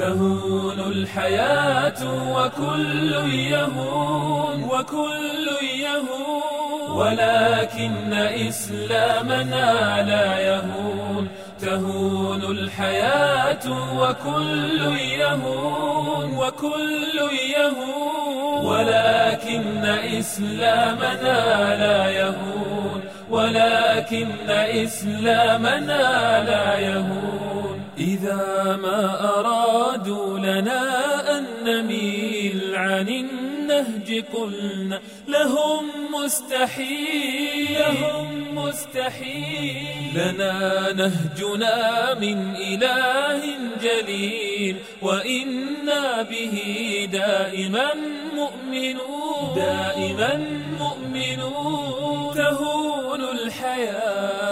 تهون الحياة وكل يهون وكل يهون ولكن إسلامنا لا يهون تهون الحياة وكل يهون وكل يهون ولكن إسلامنا لا يهون ولكن إسلامنا لا يهون إذا ما أرادوا لنا أن نميل عن النهج قلنا لهم مستحيل لهم مستحيل. لنا نهجنا من إله جليل وإنا به دائما مؤمنون. دائما مؤمنون. تهون الحياة.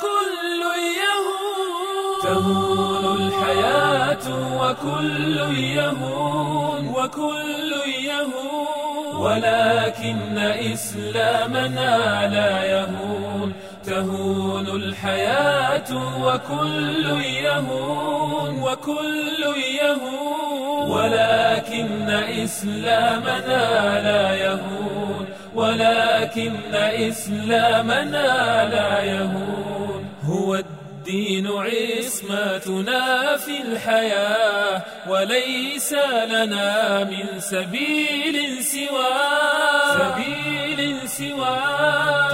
وكل يهون تهون الحياة وكل يهون. وكل يهون ولكن إسلامنا لا يهون. تهون الحياة وكل يهون. وكل يهون ولكن إسلامنا لا يهون. ولكن إسلامنا لا يهون. هو الدين عصمتنا في الحياة وليس لنا من سبيل سوى. سبيل سوى.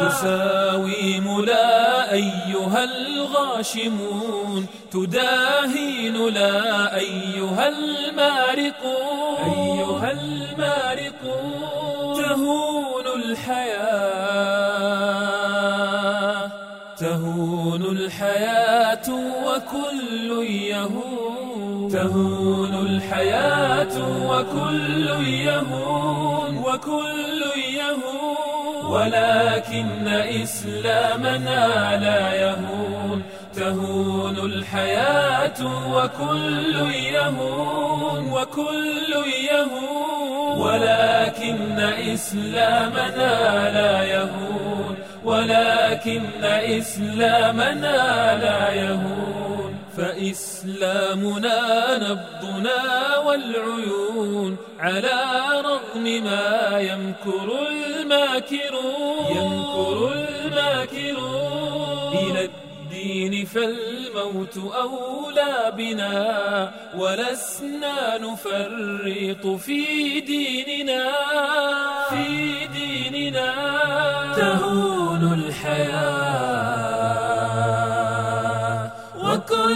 تساوي لا أيها الغاشمون. تداهين لا أيها المارقون. أيها المارقون. تهون الحياة الحياة وكل يهون تهون الحياة وكل يهون وكل يهون ولكن إسلامنا لا يهون تهون الحياة وكل يهون وكل يهون ولكن إسلامنا لا يهون ولكن إسلامنا لا يهون، فإسلامنا نبضنا والعيون، على رغم ما يمكر الماكرون. يمكر الماكرون. إلى الدين فالموت أولى بنا، ولسنا نفرط في ديننا.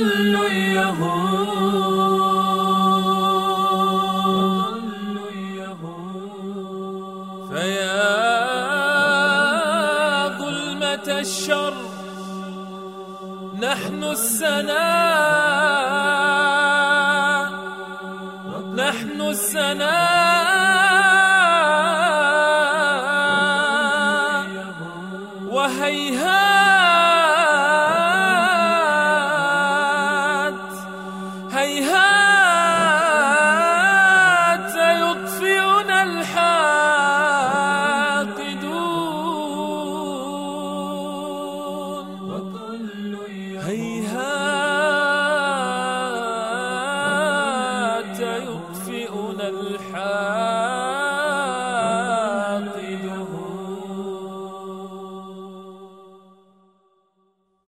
وكل يهون فيا ظلمة الشر نحن السناء نحن السناء الحال